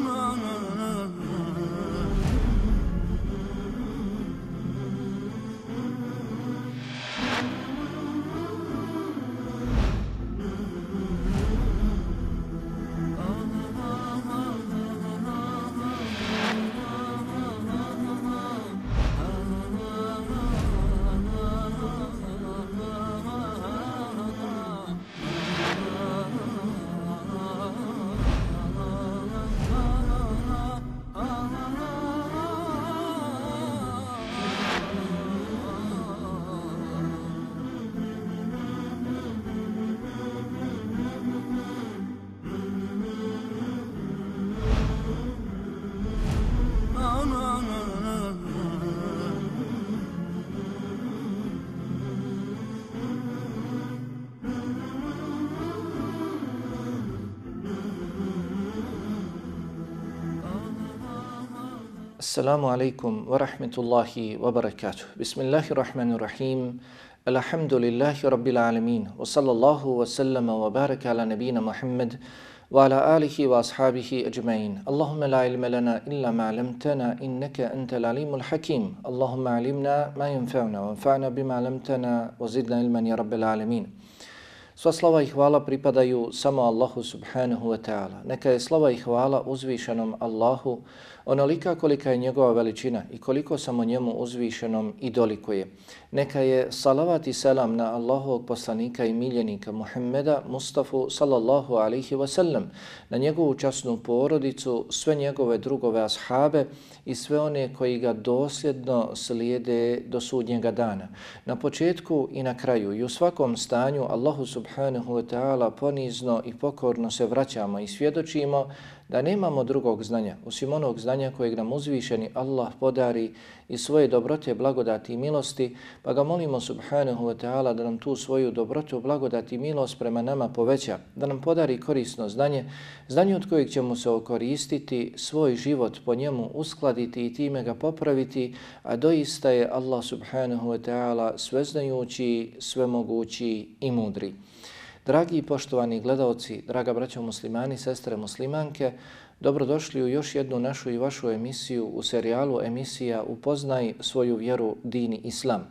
no, no. Assalamu alaikum wa rahmetullahi wa barakatuh. Bismillahirrahmanirrahim. Alhamdulillahi rabbil alamin. Wa sallallahu wa sallama wa baraka ala nabina Muhammad wa ala alihi wa ashabihi ajma'in. Allahumma la ilma lana illa ma 'allamtana innaka anta l'alimul hakim. Allahumma alimna ma yanfa'una wa anfa'na bima 'allamtana wa zidna ilman ya rabbil alamin. Sva slava i hvala pripadaju samo Allahu subhanahu wa ta'ala. Neka je slava i hvala uzvišenom Allahu onolika kolika je njegova veličina i koliko samo njemu uzvišenom i dolikuje. Neka je salavat i selam na Allahovog poslanika i miljenika Muhammeda Mustafa sallallahu alihi wasallam, na njegovu časnu porodicu, sve njegove drugove ashabe i sve one koji ga dosljedno slijede do sudnjega dana. Na početku i na kraju i u svakom stanju Allahu subhanahu wa ta'ala ponizno i pokorno se vraćamo i svjedočimo da nemamo drugog znanja, osim onog znanja kojeg nam uzvišeni Allah podari i svoje dobrote, blagodati i milosti, pa ga molimo subhanahu wa ta'ala da nam tu svoju dobrotu, blagodati i milost prema nama poveća, da nam podari korisno znanje, znanje od kojeg ćemo se okoristiti, svoj život po njemu uskladiti i time ga popraviti, a doista je Allah subhanahu wa ta'ala sveznajući, svemogući i mudri. Dragi i poštovani gledalci, draga braćo muslimani, sestre muslimanke, dobrodošli u još jednu našu i vašu emisiju u serijalu emisija Upoznaj svoju vjeru dini islam.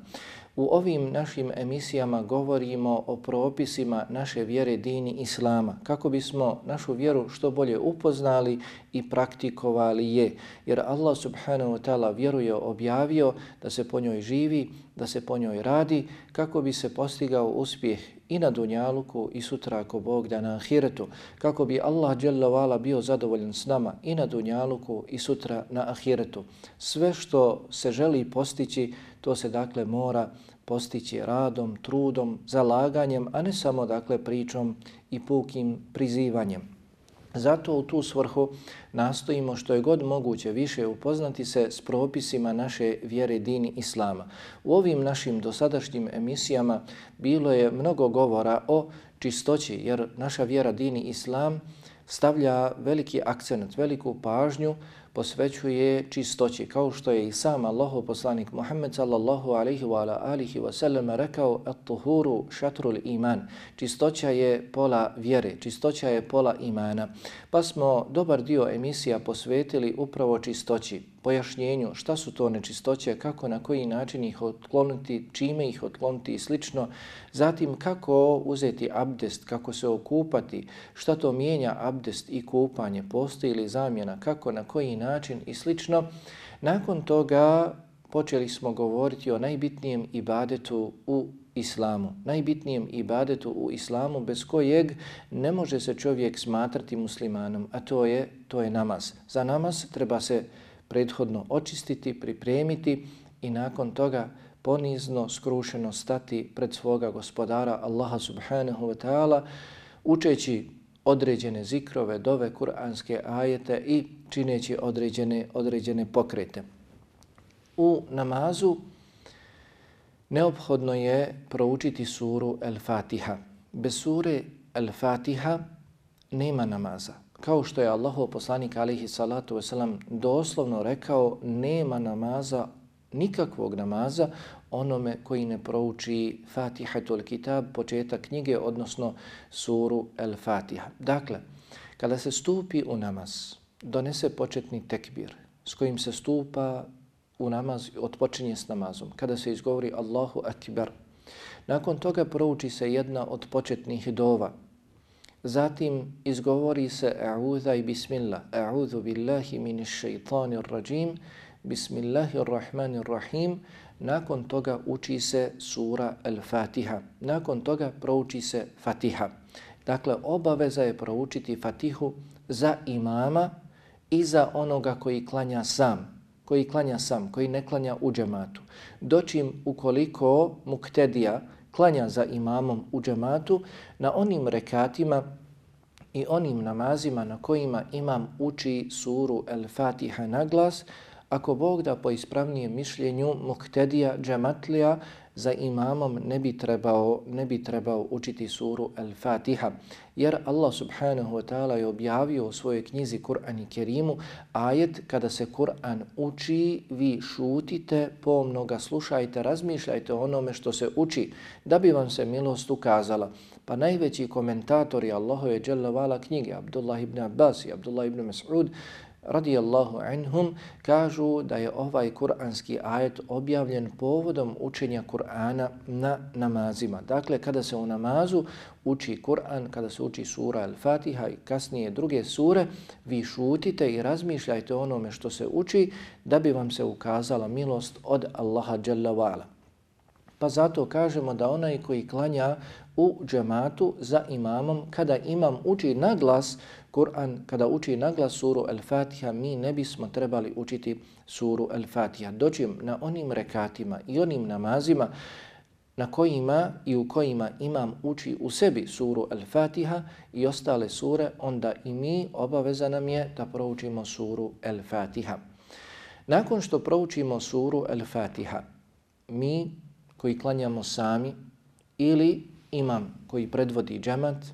U ovim našim emisijama govorimo o propisima naše vjere dini islama, kako bismo našu vjeru što bolje upoznali i praktikovali je. Jer Allah subhanahu wa ta'ala vjeru je objavio da se po njoj živi, da se po njoj radi, kako bi se postigao uspjeh i na dunjaluku i sutra ako Bog da na ahiretu, kako bi Allah dželavala bio zadovoljen s nama i na dunjaluku i sutra na ahiretu. Sve što se želi postići, to se dakle mora postići radom, trudom, zalaganjem, a ne samo dakle pričom i pukim prizivanjem. Zato u tu svrhu nastojimo što je god moguće više upoznati se s propisima naše vjere dini Islama. U ovim našim dosadašnjim emisijama bilo je mnogo govora o čistoći, jer naša vjera dini Islam stavlja veliki akcent, veliku pažnju posvećuje čistoći, kao što je i sam Allahov poslanik Muhammed sallallahu alaihi wa alihi wa sallam rekao at-tuhuru šatrul iman. Čistoća je pola vjere, čistoća je pola imana. Pa smo dobar dio emisija posvetili upravo čistoći, pojašnjenju šta su to nečistoće, kako na koji način ih otkloniti, čime ih otkloniti i slično. Zatim kako uzeti abdest, kako se okupati, šta to mijenja abdest i kupanje, postoji li zamjena, kako na koji način i slično. Nakon toga počeli smo govoriti o najbitnijem ibadetu u islamu, najbitnijem ibadetu u islamu bez kojeg ne može se čovjek smatrati muslimanom, a to je to je namaz. Za namaz treba se prethodno očistiti, pripremiti i nakon toga ponizno, skrušeno stati pred svoga gospodara Allaha subhanahu wa ta'ala učeći određene zikrove, dove, kuranske ajete i čineći određene, određene pokrete. U namazu neophodno je proučiti suru El-Fatiha. Bez sure El-Fatiha nema namaza kao što je Allahov poslanik alihi salatu wasalam doslovno rekao, nema namaza, nikakvog namaza onome koji ne prouči Fatihatul Kitab, početak knjige, odnosno suru El Fatiha. Dakle, kada se stupi u namaz, donese početni tekbir s kojim se stupa u namaz, odpočinje s namazom, kada se izgovori Allahu Akbar, nakon toga prouči se jedna od početnih dova, zatim izgovori se A'udha i Bismillah, A'udhu billahi minish shaitanir rajim, Bismillahirrahmanirrahim, nakon toga uči se sura Al-Fatiha, nakon toga prouči se Fatiha. Dakle, obaveza je proučiti Fatihu za imama i za onoga koji klanja sam, koji klanja sam, koji ne klanja u džematu. Dočim ukoliko muktedija klanja za imamom u džematu, na onim rekatima i onim namazima na kojima imam uči suru El-Fatiha na glas, ako Bog da po ispravnijem mišljenju muktedija džematlija za imamom ne bi trebao ne bi trebao učiti suru Al-Fatiha jer Allah subhanahu wa ta'ala je objavio u svojoj knjizi Kur'an i Kerimu ajet kada se Kur'an uči vi šutite pomno ga slušajte razmišljajte o onome što se uči da bi vam se milost ukazala. Pa najveći komentatori Allahove dželle vala knjige Abdullah ibn Abbas i Abdullah ibn Mas'ud radijallahu anhum kažu da je ovaj kuranski ajet objavljen povodom učenja Kur'ana na namazima. Dakle, kada se u namazu uči Kur'an, kada se uči sura Al-Fatiha i kasnije druge sure, vi šutite i razmišljajte onome što se uči da bi vam se ukazala milost od Allaha Jalla wa'ala. Pa zato kažemo da onaj koji klanja u džematu za imamom, kada imam uči na glas Kur'an, kada uči naglas suru Al-Fatiha, mi ne bismo trebali učiti suru Al-Fatiha. Dođem na onim rekatima i onim namazima na kojima i u kojima imam uči u sebi suru Al-Fatiha i ostale sure, onda i mi obaveza nam je da proučimo suru Al-Fatiha. Nakon što proučimo suru Al-Fatiha, mi koji klanjamo sami ili imam koji predvodi džemat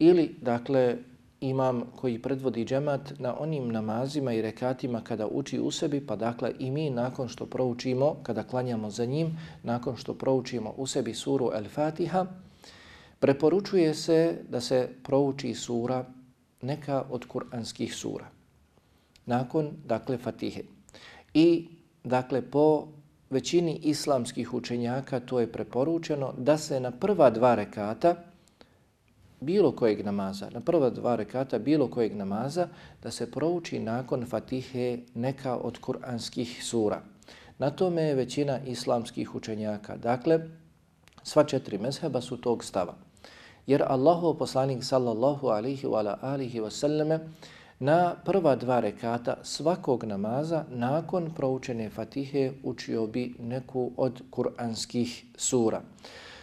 ili dakle imam koji predvodi džemat na onim namazima i rekatima kada uči u sebi, pa dakle i mi nakon što proučimo, kada klanjamo za njim, nakon što proučimo u sebi suru El-Fatiha, preporučuje se da se prouči sura neka od kuranskih sura. Nakon, dakle, Fatihe. I, dakle, po većini islamskih učenjaka to je preporučeno da se na prva dva rekata bilo kojeg namaza, na prva dva rekata bilo kojeg namaza, da se prouči nakon Fatihe neka od kuranskih sura. Na tome je većina islamskih učenjaka. Dakle, sva četiri mezheba su tog stava. Jer Allahu poslanik sallallahu alihi wa alihi wasallame na prva dva rekata svakog namaza nakon proučene fatihe učio bi neku od kuranskih sura.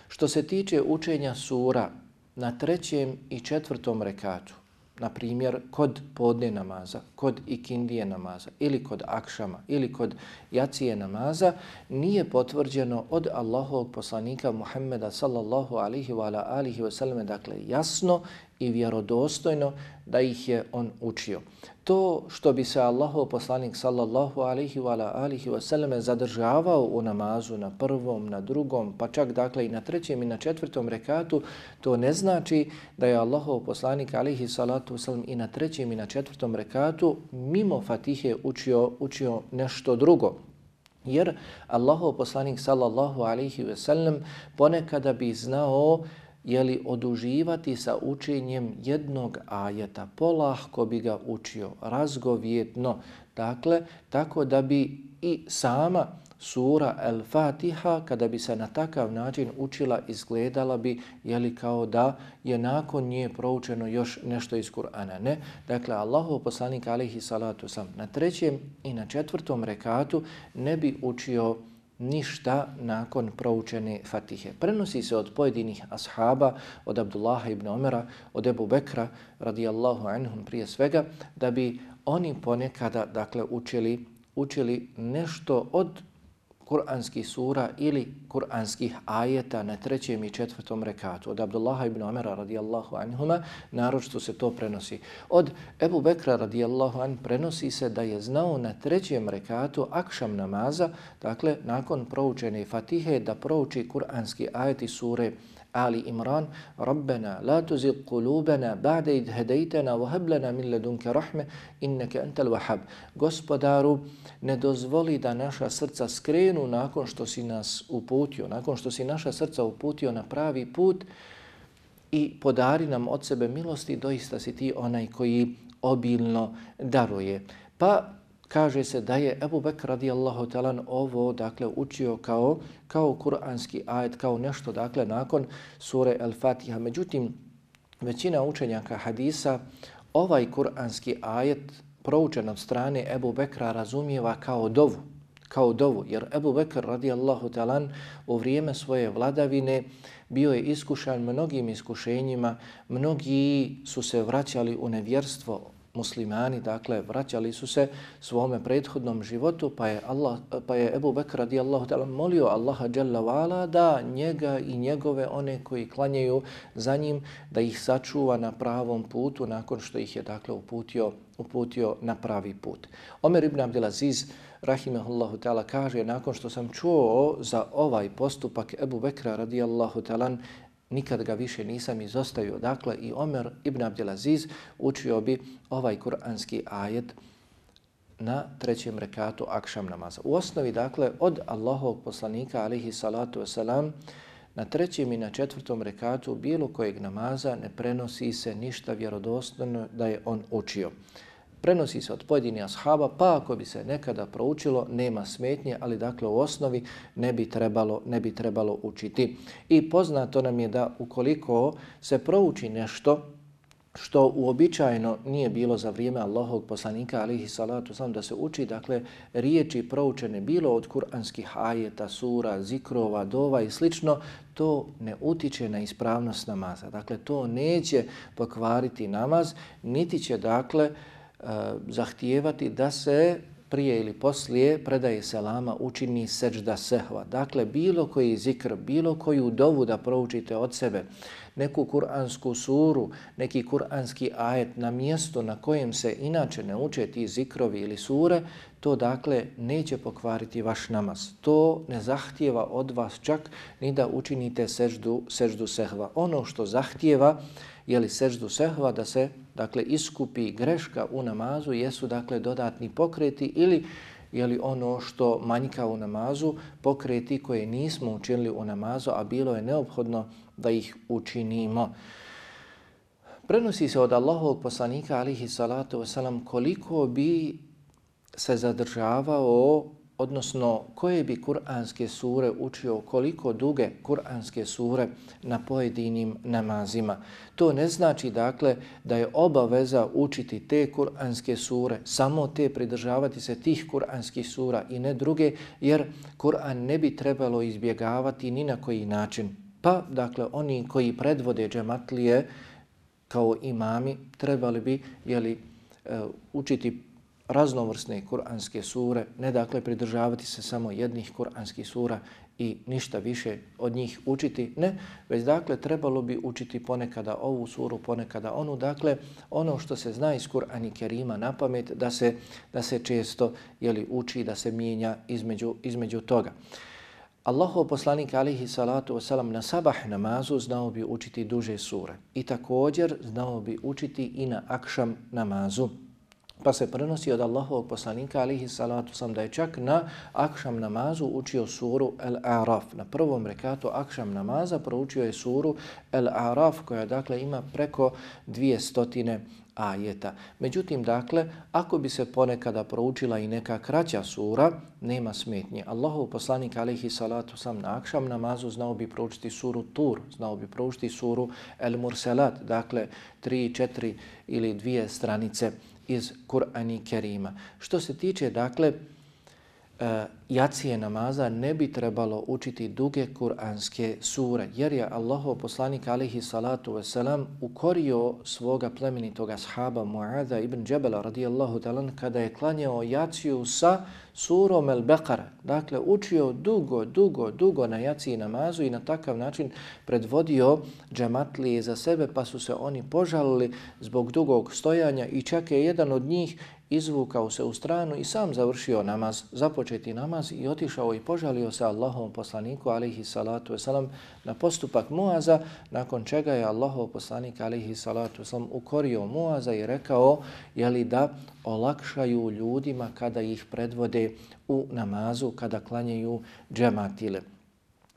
Što se tiče učenja sura na trećem i četvrtom rekatu, na primjer kod podne namaza, kod ikindije namaza ili kod akšama ili kod jacije namaza, nije potvrđeno od Allahovog poslanika Muhammeda sallallahu alihi wa alihi wa sallam, dakle jasno i vjerodostojno da ih je on učio. To što bi se Allahov poslanik sallallahu alaihi wa alihi wa sallam zadržavao u namazu na prvom, na drugom, pa čak dakle i na trećem i na četvrtom rekatu, to ne znači da je Allahov poslanik alaihi salatu sallam i na trećem i na četvrtom rekatu mimo fatihe učio, učio nešto drugo. Jer Allahov poslanik sallallahu alaihi wa sallam ponekada bi znao jeli oduživati sa učenjem jednog ajeta, polahko bi ga učio, razgovjetno, dakle, tako da bi i sama sura El-Fatiha, kada bi se na takav način učila, izgledala bi, jeli kao da je nakon nje proučeno još nešto iz Kur'ana. Ne, dakle, Allahu poslanik alihi salatu sam na trećem i na četvrtom rekatu ne bi učio ništa nakon proučene fatihe. Prenosi se od pojedinih ashaba, od Abdullaha ibn Omera, od Ebu Bekra, radijallahu anhum prije svega, da bi oni ponekada dakle, učili, učili nešto od kuranskih sura ili kuranskih ajeta na trećem i četvrtom rekatu. Od Abdullaha ibn Omera radijallahu anhuma naročito se to prenosi. Od Ebu Bekra radijallahu an prenosi se da je znao na trećem rekatu akšam namaza, dakle nakon proučene fatihe da prouči kuranski ajeti sure Ali Imran, Rabbena, la tuzid kulubena, ba'de id hedejtena, voheblena min ledunke rahme, inneke entel vahab. Gospodaru, ne dozvoli da naša srca skrenu nakon što si nas uputio, nakon što si naša srca uputio na pravi put i podari nam od sebe milosti, doista si ti onaj koji obilno daruje. Pa kaže se da je Ebu Bekr radijallahu talan ovo dakle učio kao kao kuranski ajet, kao nešto dakle nakon sure El-Fatiha. Međutim, većina učenjaka hadisa ovaj kuranski ajet proučen od strane Ebu Bekra razumijeva kao dovu, kao dovu, jer Ebu Bekr radijallahu talan u vrijeme svoje vladavine bio je iskušan mnogim iskušenjima, mnogi su se vraćali u nevjerstvo, muslimani, dakle, vraćali su se svome prethodnom životu, pa je, Allah, pa je Ebu Bekr radijallahu ta'ala molio Allaha jalla wa'ala da njega i njegove one koji klanjaju za njim, da ih sačuva na pravom putu nakon što ih je, dakle, uputio, uputio na pravi put. Omer ibn Abdelaziz, rahimahullahu ta'ala, kaže, nakon što sam čuo za ovaj postupak Ebu Bekra radijallahu ta'ala, nikad ga više nisam izostavio. Dakle, i Omer ibn Abdelaziz učio bi ovaj kuranski ajet na trećem rekatu akšam namaza. U osnovi, dakle, od Allahovog poslanika, alihi salatu wasalam, na trećem i na četvrtom rekatu bilo kojeg namaza ne prenosi se ništa vjerodostojno da je on učio prenosi se od pojedinih ashaba, pa ako bi se nekada proučilo, nema smetnje, ali dakle u osnovi ne bi trebalo, ne bi trebalo učiti. I poznato nam je da ukoliko se prouči nešto što uobičajeno nije bilo za vrijeme Allahog poslanika, alihi salatu sam, da se uči, dakle, riječi proučene bilo od kuranskih ajeta, sura, zikrova, dova i slično, to ne utiče na ispravnost namaza. Dakle, to neće pokvariti namaz, niti će, dakle, uh, E, zahtijevati da se prije ili poslije predaje selama učini seđda sehva. Dakle, bilo koji zikr, bilo koju dovu da proučite od sebe, neku kuransku suru, neki kuranski ajet na mjesto na kojem se inače ne uče ti zikrovi ili sure, to dakle neće pokvariti vaš namaz. To ne zahtijeva od vas čak ni da učinite seždu, seždu sehva. Ono što zahtijeva je li seždu sehva da se dakle iskupi greška u namazu jesu dakle dodatni pokreti ili je li ono što manjka u namazu pokreti koje nismo učinili u namazu a bilo je neophodno da ih učinimo. Prenosi se od Allahovog poslanika alihi salatu wasalam koliko bi se zadržavao odnosno koje bi kuranske sure učio, koliko duge kuranske sure na pojedinim namazima. To ne znači dakle da je obaveza učiti te kuranske sure, samo te pridržavati se tih kuranskih sura i ne druge, jer Kur'an ne bi trebalo izbjegavati ni na koji način. Pa, dakle, oni koji predvode džematlije kao imami trebali bi jeli, e, učiti raznovrsne kuranske sure, ne dakle pridržavati se samo jednih kuranskih sura i ništa više od njih učiti, ne, već dakle trebalo bi učiti ponekada ovu suru, ponekada onu, dakle ono što se zna iz Kur'ani Kerima na pamet da se, da se često jeli, uči, da se mijenja između, između toga. Allahov poslanik alihi salatu wasalam na sabah namazu znao bi učiti duže sure i također znao bi učiti i na akšam namazu. Pa se prenosi od Allahovog poslanika alihi salatu sam da je čak na akšam namazu učio suru El-Araf. Na prvom rekatu akšam namaza proučio je suru El-Araf koja dakle ima preko dvije stotine ajeta. Međutim, dakle, ako bi se ponekada proučila i neka kraća sura, nema smetnje. Allahov poslanik alihi salatu sam na akšam namazu znao bi proučiti suru Tur, znao bi proučiti suru El Mursalat, dakle, tri, četiri ili dvije stranice iz Kur'ani Kerima. Što se tiče, dakle, uh, jacije namaza ne bi trebalo učiti duge kuranske sure, jer je Allahov poslanik alihi salatu wasalam ukorio svoga plemenitoga sahaba Mu'adha ibn Džebela radijallahu talan kada je klanjao jaciju sa surom El Beqara. Dakle, učio dugo, dugo, dugo na jaciji namazu i na takav način predvodio džematlije za sebe, pa su se oni požalili zbog dugog stojanja i čak je jedan od njih izvukao se u stranu i sam završio namaz, započeti namaz i otišao i požalio se Allahovom poslaniku alaihi salatu wasalam na postupak Muaza, nakon čega je Allahov poslanik alaihi salatu wasalam ukorio Muaza i rekao jeli da olakšaju ljudima kada ih predvode u namazu, kada klanjaju džematile.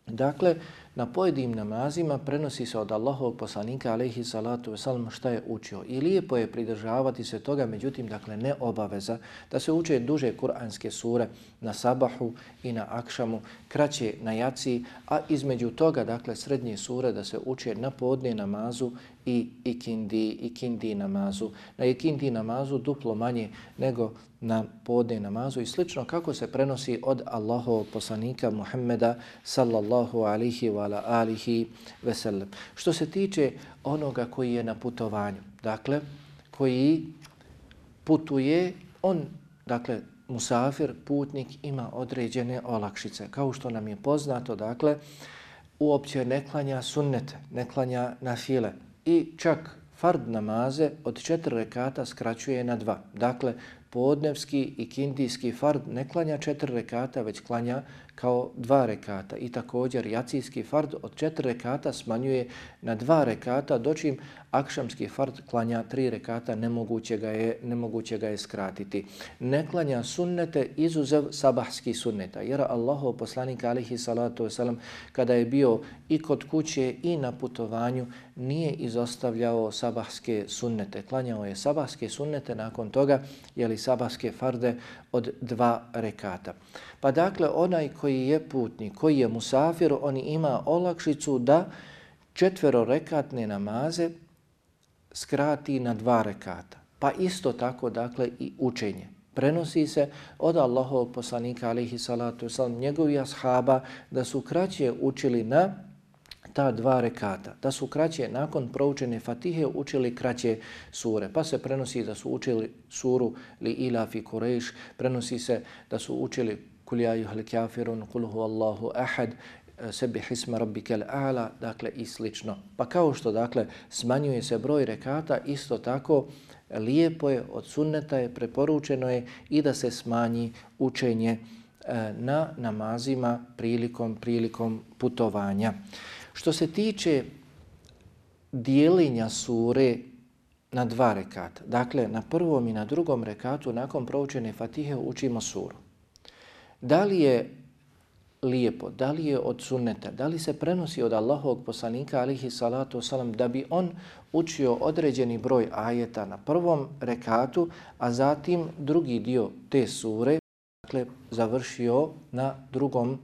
Dakle, na pojedinim namazima prenosi se od Allahovog poslanika alejhi salatu wasalam šta je učio. I lijepo je pridržavati se toga, međutim, dakle, ne obaveza da se uče duže kuranske sure na sabahu i na akšamu, kraće na jaci, a između toga, dakle, srednje sure da se uče na podne namazu i ikindi, ikindi namazu. Na ikindi namazu duplo manje nego na podne namazu i slično kako se prenosi od Allahovog poslanika Muhammeda sallallahu alihi wa ala alihi veselem. Što se tiče onoga koji je na putovanju, dakle, koji putuje, on, dakle, musafir, putnik, ima određene olakšice. Kao što nam je poznato, dakle, uopće ne klanja sunnete, ne klanja na file. I čak fard namaze od četiri rekata skraćuje na dva. Dakle, podnevski i kindijski fard ne klanja četiri rekata, već klanja kao dva rekata. I također jacijski fard od četiri rekata smanjuje na dva rekata, dočim akšamski fard klanja tri rekata, nemoguće ga je, nemoguće ga je skratiti. Ne klanja sunnete izuzev sabahski sunneta, jer Allahov poslanik alihi salatu wasalam kada je bio i kod kuće i na putovanju nije izostavljao sabahske sunnete. Klanjao je sabahske sunnete nakon toga, jeli sabahske farde od dva rekata. Pa dakle, onaj koji je putnik, koji je musafir, on ima olakšicu da četvero rekatne namaze skrati na dva rekata. Pa isto tako, dakle, i učenje. Prenosi se od Allahovog poslanika, alihi salatu wasalam, njegovi ashaba, da su kraće učili na ta dva rekata, da su kraće nakon proučene fatihe učili kraće sure. Pa se prenosi da su učili suru li ila fi kurejš, prenosi se da su učili kul ja juhal kafirun, kul hu Allahu ahad, sebi hisma rabbikel a'la, dakle i slično. Pa kao što dakle smanjuje se broj rekata, isto tako lijepo je, od sunneta je, preporučeno je i da se smanji učenje e, na namazima prilikom prilikom putovanja. Što se tiče dijelinja sure na dva rekata, dakle na prvom i na drugom rekatu nakon proučene fatihe učimo suru. Da li je lijepo, da li je od sunneta, da li se prenosi od Allahovog poslanika alihi salatu wasalam da bi on učio određeni broj ajeta na prvom rekatu, a zatim drugi dio te sure, dakle, završio na drugom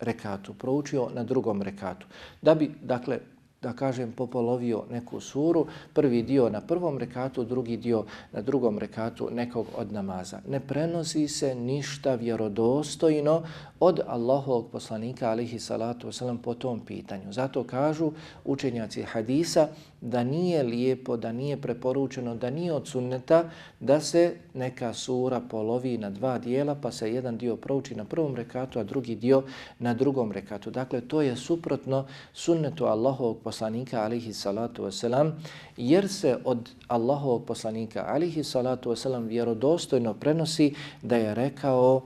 rekatu, proučio na drugom rekatu. Da bi, dakle, da kažem, popolovio neku suru, prvi dio na prvom rekatu, drugi dio na drugom rekatu nekog od namaza. Ne prenosi se ništa vjerodostojno od Allahovog poslanika, alihi salatu wasalam, po tom pitanju. Zato kažu učenjaci hadisa da nije lijepo, da nije preporučeno, da nije od sunneta da se neka sura polovi na dva dijela, pa se jedan dio prouči na prvom rekatu, a drugi dio na drugom rekatu. Dakle, to je suprotno sunnetu Allahovog poslanika alihi salatu wasalam, jer se od Allahovog poslanika alihi salatu wasalam vjerodostojno prenosi da je rekao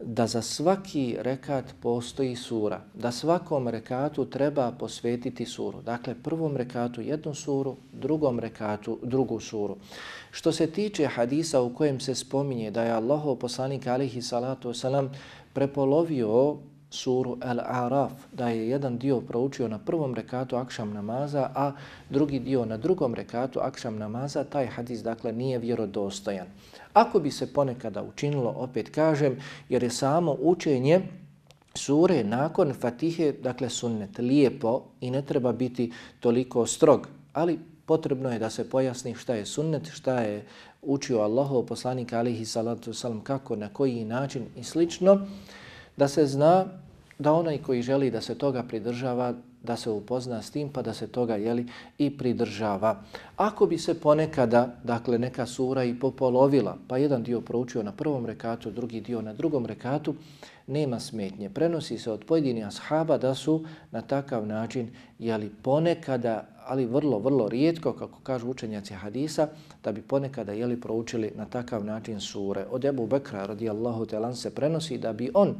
da za svaki rekat postoji sura, da svakom rekatu treba posvetiti suru. Dakle, prvom rekatu jednu suru, drugom rekatu drugu suru. Što se tiče hadisa u kojem se spominje da je Allahov poslanik alihi salatu wasalam prepolovio suru Al-Araf, da je jedan dio proučio na prvom rekatu akšam namaza, a drugi dio na drugom rekatu akšam namaza, taj hadis dakle nije vjerodostojan. Ako bi se ponekada učinilo, opet kažem, jer je samo učenje sure nakon fatihe, dakle sunnet, lijepo i ne treba biti toliko strog, ali potrebno je da se pojasni šta je sunnet, šta je učio Allahov poslanik alihi salatu salam, kako, na koji način i slično, da se zna da onaj koji želi da se toga pridržava, da se upozna s tim pa da se toga jeli i pridržava. Ako bi se ponekada, dakle neka sura i popolovila, pa jedan dio proučio na prvom rekatu, drugi dio na drugom rekatu, nema smetnje. Prenosi se od pojedini ashaba da su na takav način jeli ponekada ali vrlo, vrlo rijetko, kako kažu učenjaci hadisa, da bi ponekada jeli proučili na takav način sure. Od Ebu Bekra radijallahu telan se prenosi da bi on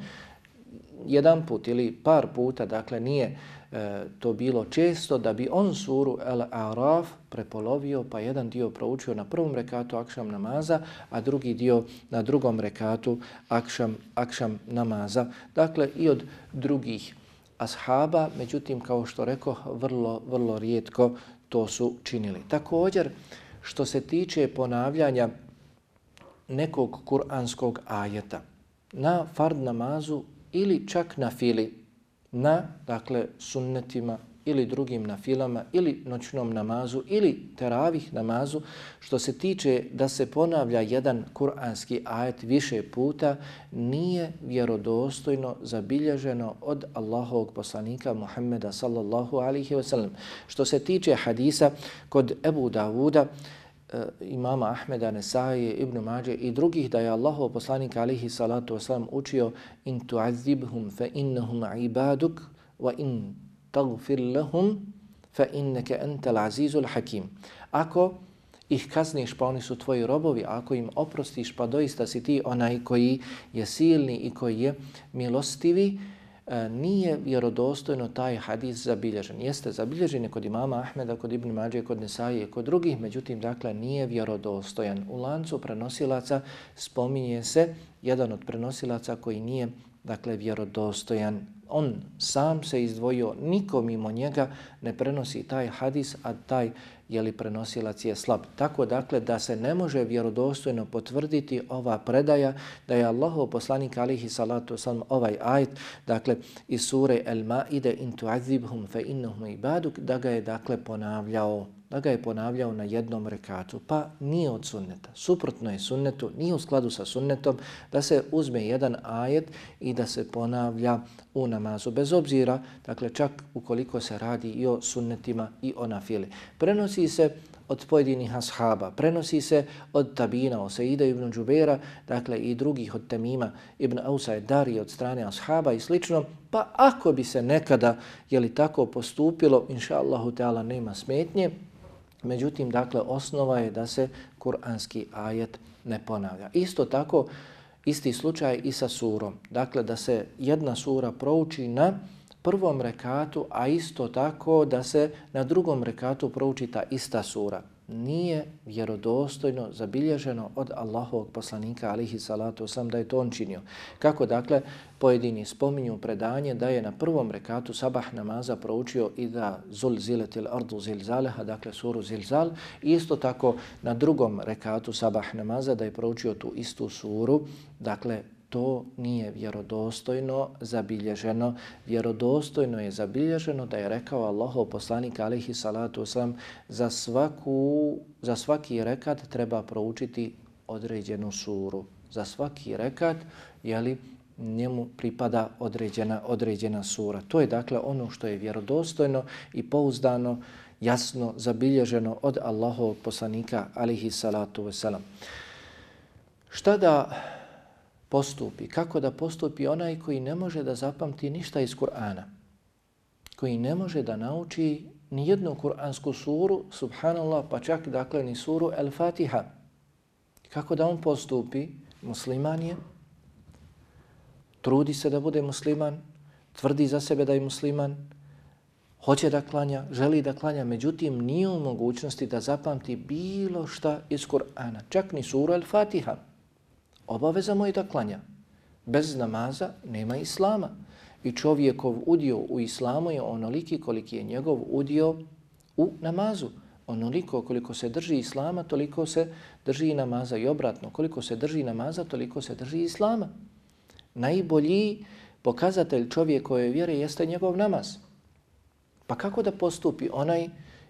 jedan put ili par puta, dakle nije e, to bilo često, da bi on suru Al-Araf prepolovio pa jedan dio proučio na prvom rekatu akšam namaza, a drugi dio na drugom rekatu akšam, akšam namaza. Dakle, i od drugih ashaba, međutim, kao što reko, vrlo, vrlo rijetko to su činili. Također, što se tiče ponavljanja nekog kuranskog ajeta na fard namazu ili čak na fili, na dakle sunnetima ili drugim na filama ili noćnom namazu ili teravih namazu, što se tiče da se ponavlja jedan kuranski ajet više puta, nije vjerodostojno zabilježeno od Allahovog poslanika Muhammeda sallallahu alihi wasallam. Što se tiče hadisa kod Ebu Davuda, Eh, imama Ahmeda, Nesaje, Ibn Mađe i drugih da je Allahov poslanik alihi salatu wasalam učio in tu'azibhum fa innahum ibaduk wa in tagfir lahum fa innaka antal azizul hakim. Ako ih kazniš pa oni su tvoji robovi, ako im oprostiš pa doista si ti onaj koji je silni i koji je milostivi, E, nije vjerodostojno taj hadis zabilježen. Jeste zabilježen kod imama Ahmeda, kod Ibn Mađe, kod Nesaije, kod drugih, međutim, dakle, nije vjerodostojan. U lancu prenosilaca spominje se jedan od prenosilaca koji nije, dakle, vjerodostojan. On sam se izdvojio, niko mimo njega ne prenosi taj hadis, a taj je li prenosilac je slab. Tako dakle da se ne može vjerodostojno potvrditi ova predaja da je Allahov poslanik alihi salatu sam ovaj ajet dakle iz sure El Maide in tu'adzibhum fa innahum ibaduk da ga je dakle ponavljao da ga je ponavljao na jednom rekatu, pa nije od sunneta. Suprotno je sunnetu, nije u skladu sa sunnetom da se uzme jedan ajet i da se ponavlja u namazu. Bez obzira, dakle čak ukoliko se radi i o sunnetima i o nafili. Prenosi se od pojedinih ashaba, prenosi se od tabina, Oseida ibn Đubera, dakle i drugih od temima ibn Ausa Dari od strane ashaba i slično, pa ako bi se nekada, je li tako postupilo, inša Allahu Teala nema smetnje, Međutim, dakle, osnova je da se kuranski ajet ne ponavlja. Isto tako, isti slučaj i sa surom. Dakle, da se jedna sura prouči na prvom rekatu, a isto tako da se na drugom rekatu prouči ta ista sura nije vjerodostojno zabilježeno od Allahovog poslanika alihi salatu sam da je to on činio. Kako dakle pojedini spominju predanje da je na prvom rekatu sabah namaza proučio i da zul ziletil ardu zilzaleha, dakle suru zilzal, isto tako na drugom rekatu sabah namaza da je proučio tu istu suru, dakle to nije vjerodostojno zabilježeno. Vjerodostojno je zabilježeno da je rekao Allahov poslanik alihi salatu wasalam za, svaku, za svaki rekat treba proučiti određenu suru. Za svaki rekat jeli, njemu pripada određena, određena sura. To je dakle ono što je vjerodostojno i pouzdano, jasno zabilježeno od Allahovog poslanika alihi salatu wasalam. Šta da postupi, kako da postupi onaj koji ne može da zapamti ništa iz Kur'ana, koji ne može da nauči ni jednu kur'ansku suru, subhanallah, pa čak dakle ni suru El-Fatiha. Kako da on postupi? Musliman je, trudi se da bude musliman, tvrdi za sebe da je musliman, hoće da klanja, želi da klanja, međutim nije u mogućnosti da zapamti bilo šta iz Kur'ana, čak ni suru El-Fatiha obaveza mu je da klanja. Bez namaza nema islama. I čovjekov udio u islamu je onoliki koliki je njegov udio u namazu. Onoliko koliko se drži islama, toliko se drži i namaza. I obratno, koliko se drži namaza, toliko se drži islama. Najbolji pokazatelj čovjekove vjere jeste njegov namaz. Pa kako da postupi onaj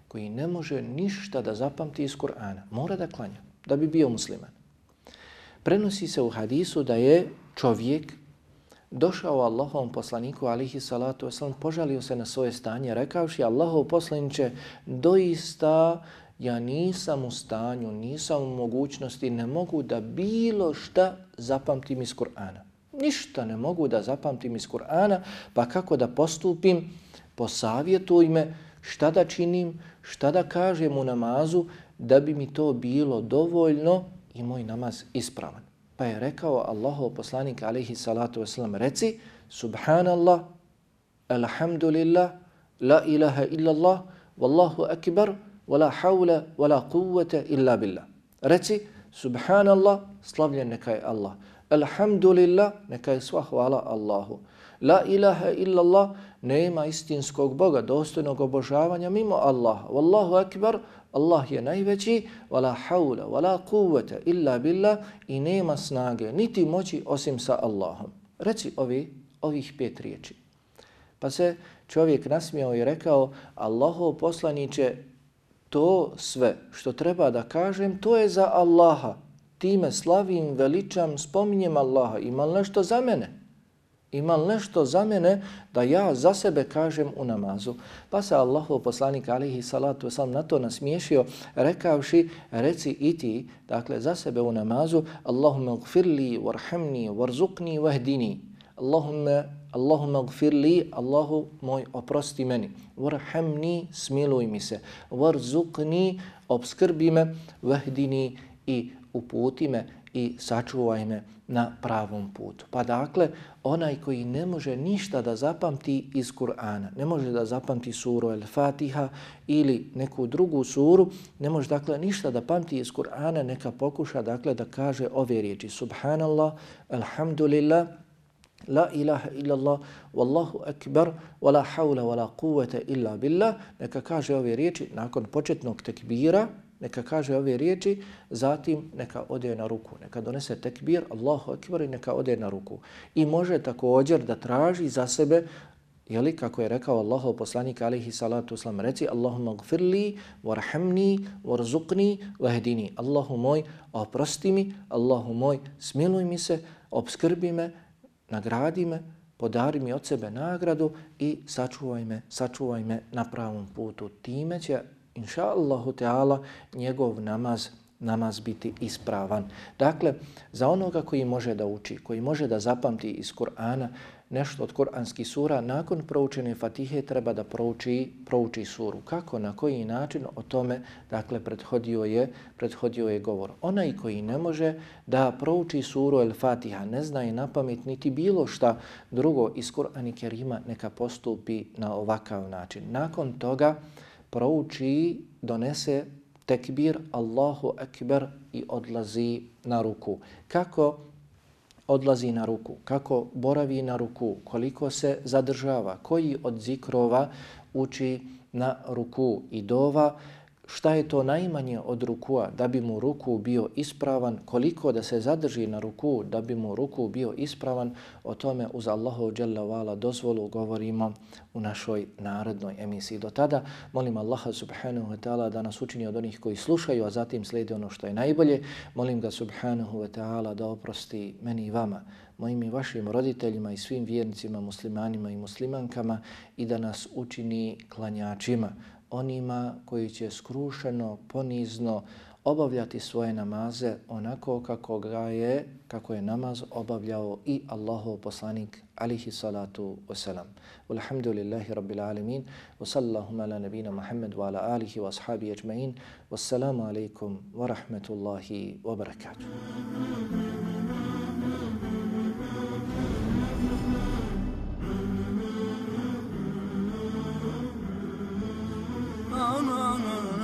koji ne može ništa da zapamti iz Kur'ana? Mora da klanja, da bi bio musliman. Prenosi se u hadisu da je čovjek došao Allahovom poslaniku alihi salatu wasalam, požalio se na svoje stanje, rekavši Allahov poslaniće, doista ja nisam u stanju, nisam u mogućnosti, ne mogu da bilo šta zapamtim iz Kur'ana. Ništa ne mogu da zapamtim iz Kur'ana, pa kako da postupim, posavjetuj me šta da činim, šta da kažem u namazu da bi mi to bilo dovoljno i moj namaz ispravan. Pa je rekao Allahov poslanik alaihi salatu wasalam, reci Subhanallah, Alhamdulillah, La ilaha illallah, Wallahu akbar, wala hawla, wala quvvata illa billah. Reci Subhanallah, slavljen neka je Allah. Alhamdulillah, neka je sva hvala Allahu. La ilaha illallah, nema istinskog Boga, dostojnog obožavanja mimo Allaha. Wallahu akbar, Allah je najveći, wala haula, wala kuvvete illa billah i nema snage, niti moći osim sa Allahom. Reci ovi, ovih pet riječi. Pa se čovjek nasmijao i rekao, Allahov poslaniće, to sve što treba da kažem, to je za Allaha. Time slavim, veličam, spominjem Allaha. Ima li nešto za mene? Ima nešto za mene da ja za sebe kažem u namazu? Pa se Allahov poslanik alihi salatu sam na to nasmiješio rekavši, reci i ti, dakle za sebe u namazu, Allahumma gfirli, warhamni, warzukni, wahdini. Allahumma Allahumma gfir li, Allahu moj, oprosti meni. Warhamni, smiluj mi se. Warzukni, obskrbi me. Vahdini i uputi me i sačuvaj me na pravom putu. Pa dakle, onaj koji ne može ništa da zapamti iz Kur'ana, ne može da zapamti suru El-Fatiha ili neku drugu suru, ne može dakle ništa da pamti iz Kur'ana, neka pokuša dakle da kaže ove riječi. Subhanallah, alhamdulillah, La ilaha illallah, wallahu akbar, wala hawla wala quwwata illa billah. Neka kaže ove riječi nakon početnog tekbira, neka kaže ove riječi, zatim neka ode na ruku. Neka donese tekbir, Allahu akbar i neka ode na ruku. I može također da traži za sebe Jeli, kako je rekao Allahov poslanik alihi salatu uslam, reci Allahumma gfirli, warhamni, warzuqni, wahdini. Allahu moj, oprosti mi, Allahu moj, smiluj mi se, obskrbi me, nagradi me, podari mi od sebe nagradu i sačuvaj me, sačuvaj me na pravom putu. Time će, inša Allahu Teala, njegov namaz, namaz biti ispravan. Dakle, za onoga koji može da uči, koji može da zapamti iz Kur'ana, nešto od kuranskih sura, nakon proučene fatihe treba da prouči, prouči suru. Kako, na koji način, o tome, dakle, prethodio je, prethodio je govor. Onaj koji ne može da prouči suru el fatiha, ne zna i na pamet niti bilo šta drugo iz Kur'ani Kerima, neka postupi na ovakav način. Nakon toga prouči, donese tekbir Allahu Ekber i odlazi na ruku. Kako? odlazi na ruku, kako boravi na ruku, koliko se zadržava, koji od zikrova uči na ruku i dova, šta je to najmanje od rukua da bi mu ruku bio ispravan, koliko da se zadrži na ruku da bi mu ruku bio ispravan, o tome uz Allahov dželle dozvolu govorimo u našoj narodnoj emisiji. Do tada molim Allaha subhanahu wa ta'ala da nas učini od onih koji slušaju, a zatim slijedi ono što je najbolje. Molim ga subhanahu wa ta'ala da oprosti meni i vama, mojim i vašim roditeljima i svim vjernicima, muslimanima i muslimankama i da nas učini klanjačima onima koji će skrušeno, ponizno obavljati svoje namaze onako kako ga je, kako je namaz obavljao i Allahov poslanik alihi salatu wasalam. Alhamdulillahi rabbil alamin wa sallallahu ala nabina Muhammed wa ala alihi wa ashabi ajma'in. Wassalamu alaikum wa rahmatullahi wa barakatuh. no, no, no, no.